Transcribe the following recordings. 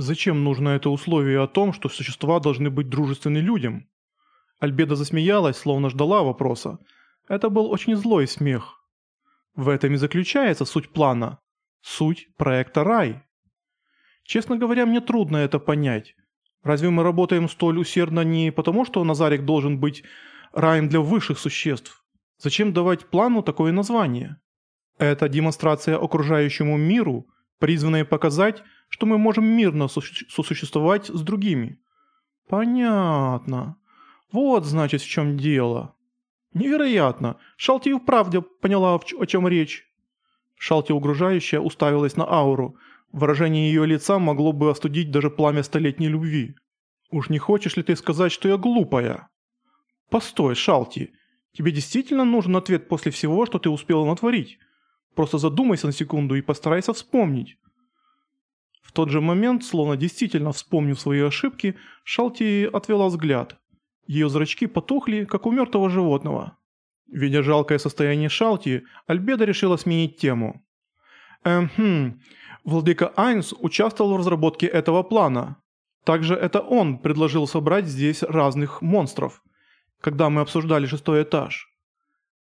Зачем нужно это условие о том, что существа должны быть дружественны людям? Альбеда засмеялась, словно ждала вопроса. Это был очень злой смех. В этом и заключается суть плана. Суть проекта «Рай». Честно говоря, мне трудно это понять. Разве мы работаем столь усердно не потому, что Назарик должен быть раем для высших существ? Зачем давать плану такое название? Это демонстрация окружающему миру, призванная показать, что мы можем мирно сосуществовать с другими. Понятно. Вот, значит, в чем дело. Невероятно. Шалти и вправду поняла, о чем речь. Шалти угрожающе уставилась на ауру. Выражение ее лица могло бы остудить даже пламя столетней любви. «Уж не хочешь ли ты сказать, что я глупая?» «Постой, Шалти. Тебе действительно нужен ответ после всего, что ты успела натворить? Просто задумайся на секунду и постарайся вспомнить». В тот же момент, словно действительно вспомнив свои ошибки, Шалти отвела взгляд. Ее зрачки потухли, как у мертвого животного. Видя жалкое состояние Шалти, Альбеда решила сменить тему. «Эм, хм, владыка Айнс участвовал в разработке этого плана. Также это он предложил собрать здесь разных монстров, когда мы обсуждали шестой этаж.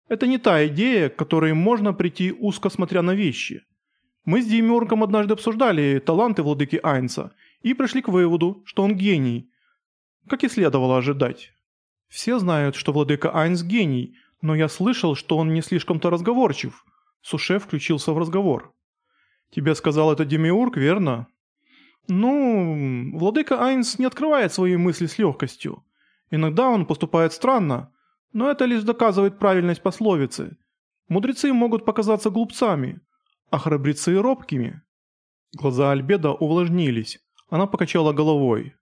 Это не та идея, к которой можно прийти узко смотря на вещи. Мы с Демиургом однажды обсуждали таланты владыки Айнса и пришли к выводу, что он гений, как и следовало ожидать. Все знают, что владыка Айнс гений, но я слышал, что он не слишком-то разговорчив. Суше включился в разговор. «Тебе сказал это Демиург, верно?» «Ну, владыка Айнс не открывает свои мысли с легкостью. Иногда он поступает странно, но это лишь доказывает правильность пословицы. Мудрецы могут показаться глупцами, а храбрецы – робкими». Глаза Альбеда увлажнились. Она покачала головой.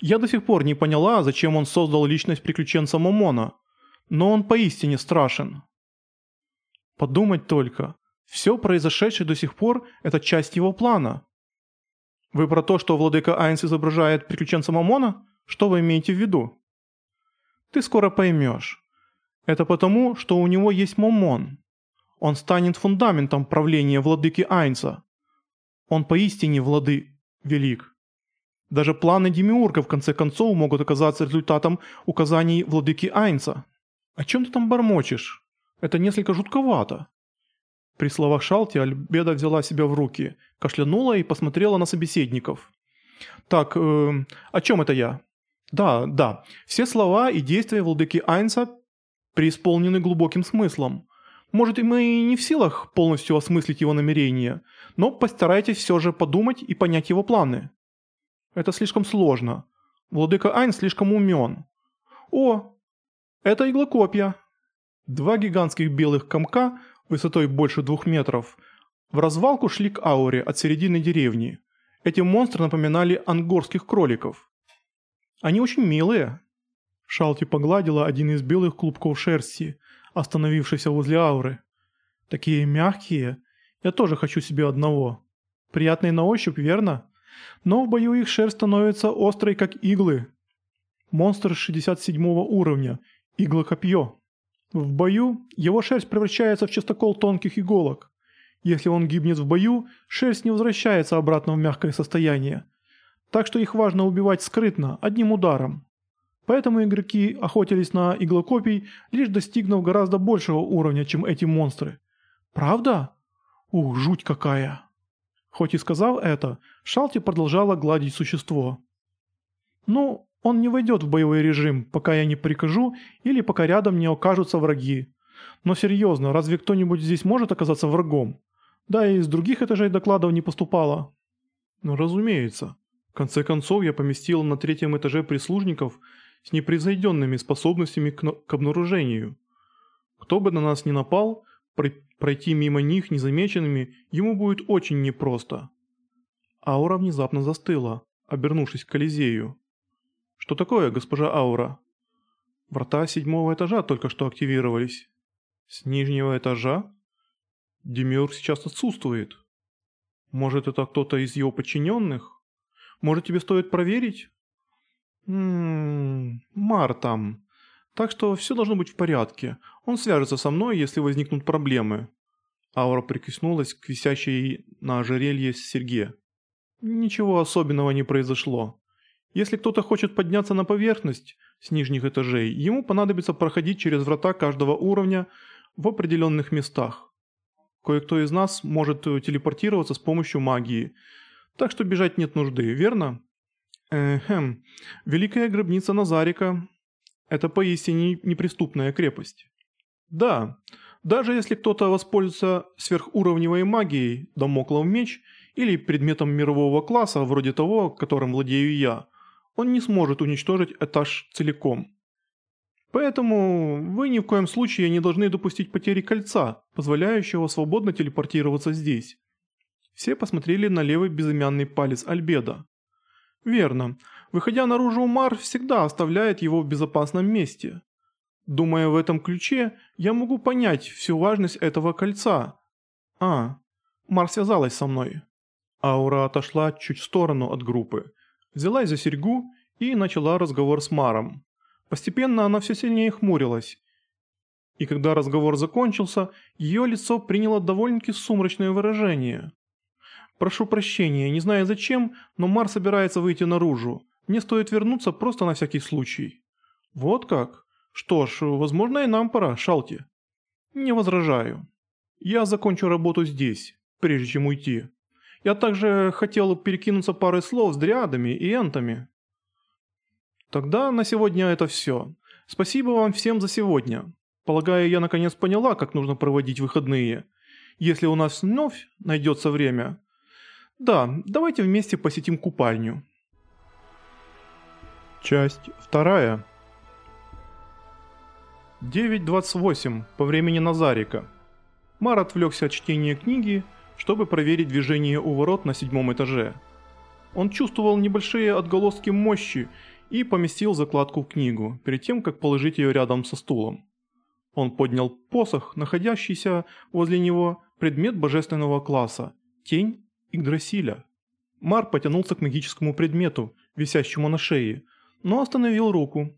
Я до сих пор не поняла, зачем он создал личность приключенца Момона, но он поистине страшен. Подумать только, все произошедшее до сих пор – это часть его плана. Вы про то, что владыка Айнс изображает приключенца Момона? Что вы имеете в виду? Ты скоро поймешь. Это потому, что у него есть Момон. Он станет фундаментом правления владыки Айнса. Он поистине влады велик. Даже планы Демиурга в конце концов могут оказаться результатом указаний владыки Айнса. О чем ты там бормочешь? Это несколько жутковато. При словах Шалти Альбеда взяла себя в руки, кашлянула и посмотрела на собеседников. «Так, э, о чем это я?» «Да, да, все слова и действия владыки Айнса преисполнены глубоким смыслом. Может, и мы и не в силах полностью осмыслить его намерения, но постарайтесь все же подумать и понять его планы. Это слишком сложно. Владыка Айн слишком умен. О, это иглокопья. Два гигантских белых комка высотой больше двух метров в развалку шли к ауре от середины деревни. Эти монстры напоминали ангорских кроликов. Они очень милые. Шалти погладила один из белых клубков шерсти, остановившийся возле ауры. Такие мягкие. Я тоже хочу себе одного. Приятные на ощупь, верно? Но в бою их шерсть становится острой, как иглы. Монстр 67 уровня. Иглокопье. В бою его шерсть превращается в частокол тонких иголок. Если он гибнет в бою, шерсть не возвращается обратно в мягкое состояние. Так что их важно убивать скрытно, одним ударом. Поэтому игроки охотились на иглокопий, лишь достигнув гораздо большего уровня, чем эти монстры. Правда? Ух, жуть какая. Хоть и сказав это, Шалти продолжала гладить существо. «Ну, он не войдет в боевой режим, пока я не прикажу или пока рядом не окажутся враги. Но серьезно, разве кто-нибудь здесь может оказаться врагом? Да и из других этажей докладов не поступало». «Ну, разумеется. В конце концов, я поместил на третьем этаже прислужников с непревзойденными способностями к, к обнаружению. Кто бы на нас ни напал, Пройти мимо них незамеченными ему будет очень непросто. Аура внезапно застыла, обернувшись к Колизею. «Что такое, госпожа Аура?» «Врата седьмого этажа только что активировались». «С нижнего этажа?» «Демиург сейчас отсутствует». «Может, это кто-то из его подчиненных? Может, тебе стоит проверить?» «Ммм... Мар там. Так что все должно быть в порядке. Он свяжется со мной, если возникнут проблемы». Аура прикоснулась к висящей на ожерелье Сергея. Ничего особенного не произошло. Если кто-то хочет подняться на поверхность с нижних этажей, ему понадобится проходить через врата каждого уровня в определенных местах. Кое-кто из нас может телепортироваться с помощью магии, так что бежать нет нужды, верно? Эхем, Великая гробница Назарика – это поистине неприступная крепость. Да, даже если кто-то воспользуется сверхуровневой магией, домоклов меч или предметом мирового класса, вроде того, которым владею я, он не сможет уничтожить этаж целиком. Поэтому вы ни в коем случае не должны допустить потери кольца, позволяющего свободно телепортироваться здесь. Все посмотрели на левый безымянный палец Альбеда. Верно. Выходя наружу, Мар всегда оставляет его в безопасном месте. Думая в этом ключе, я могу понять всю важность этого кольца. А, Мар связалась со мной. Аура отошла чуть в сторону от группы, взялась за серьгу и начала разговор с Маром. Постепенно она все сильнее хмурилась. И когда разговор закончился, ее лицо приняло довольно-таки сумрачное выражение. «Прошу прощения, не знаю зачем, но Мар собирается выйти наружу. Мне стоит вернуться просто на всякий случай». «Вот как? Что ж, возможно и нам пора, Шалти». «Не возражаю. Я закончу работу здесь, прежде чем уйти». Я также хотел перекинуться парой слов с дриадами и энтами. Тогда на сегодня это все. Спасибо вам всем за сегодня. Полагаю, я наконец поняла, как нужно проводить выходные. Если у нас вновь найдется время... Да, давайте вместе посетим купальню. Часть вторая. 9.28 по времени Назарика. Мар отвлекся от чтения книги чтобы проверить движение у ворот на седьмом этаже. Он чувствовал небольшие отголоски мощи и поместил закладку в книгу, перед тем, как положить ее рядом со стулом. Он поднял посох, находящийся возле него, предмет божественного класса – тень Игдрасиля. Мар потянулся к магическому предмету, висящему на шее, но остановил руку.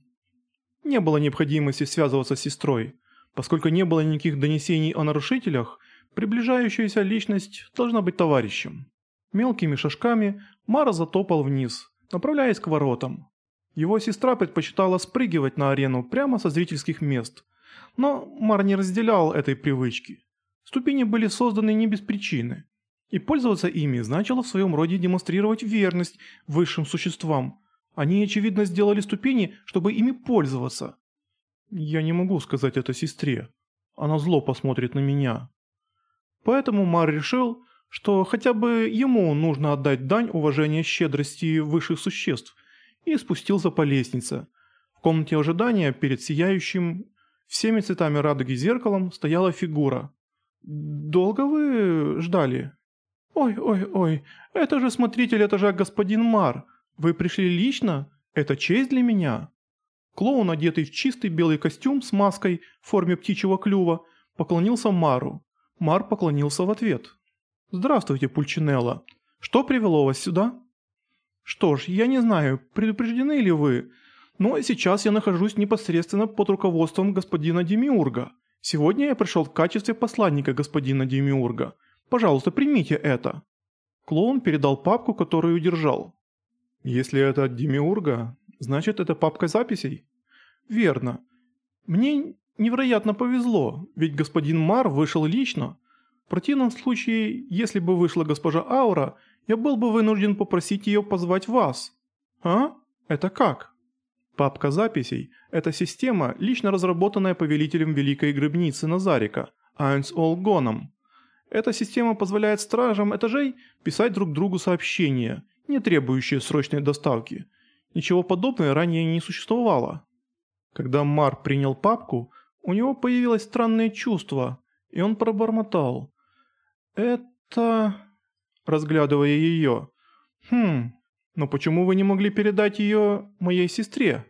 Не было необходимости связываться с сестрой, поскольку не было никаких донесений о нарушителях – Приближающаяся личность должна быть товарищем. Мелкими шажками Мара затопал вниз, направляясь к воротам. Его сестра предпочитала спрыгивать на арену прямо со зрительских мест. Но Мар не разделял этой привычки. Ступени были созданы не без причины. И пользоваться ими значило в своем роде демонстрировать верность высшим существам. Они, очевидно, сделали ступени, чтобы ими пользоваться. Я не могу сказать это сестре. Она зло посмотрит на меня. Поэтому Мар решил, что хотя бы ему нужно отдать дань уважения щедрости высших существ, и спустился по лестнице. В комнате ожидания перед сияющим всеми цветами радуги зеркалом стояла фигура. «Долго вы ждали?» «Ой-ой-ой, это же смотритель этажа господин Мар. Вы пришли лично? Это честь для меня». Клоун, одетый в чистый белый костюм с маской в форме птичьего клюва, поклонился Мару. Мар поклонился в ответ. «Здравствуйте, Пульчинелла. Что привело вас сюда?» «Что ж, я не знаю, предупреждены ли вы, но сейчас я нахожусь непосредственно под руководством господина Демиурга. Сегодня я пришел в качестве посланника господина Демиурга. Пожалуйста, примите это». Клоун передал папку, которую держал. «Если это от Демиурга, значит это папка записей?» «Верно. Мне Невероятно повезло, ведь господин Мар вышел лично. В противном случае, если бы вышла госпожа Аура, я был бы вынужден попросить ее позвать вас. А? Это как? Папка записей – это система, лично разработанная повелителем Великой Гробницы Назарика, Айнс Олгоном. Эта система позволяет стражам этажей писать друг другу сообщения, не требующие срочной доставки. Ничего подобного ранее не существовало. Когда Мар принял папку – у него появилось странное чувство, и он пробормотал. «Это...» разглядывая ее. «Хм, но почему вы не могли передать ее моей сестре?»